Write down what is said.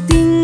tình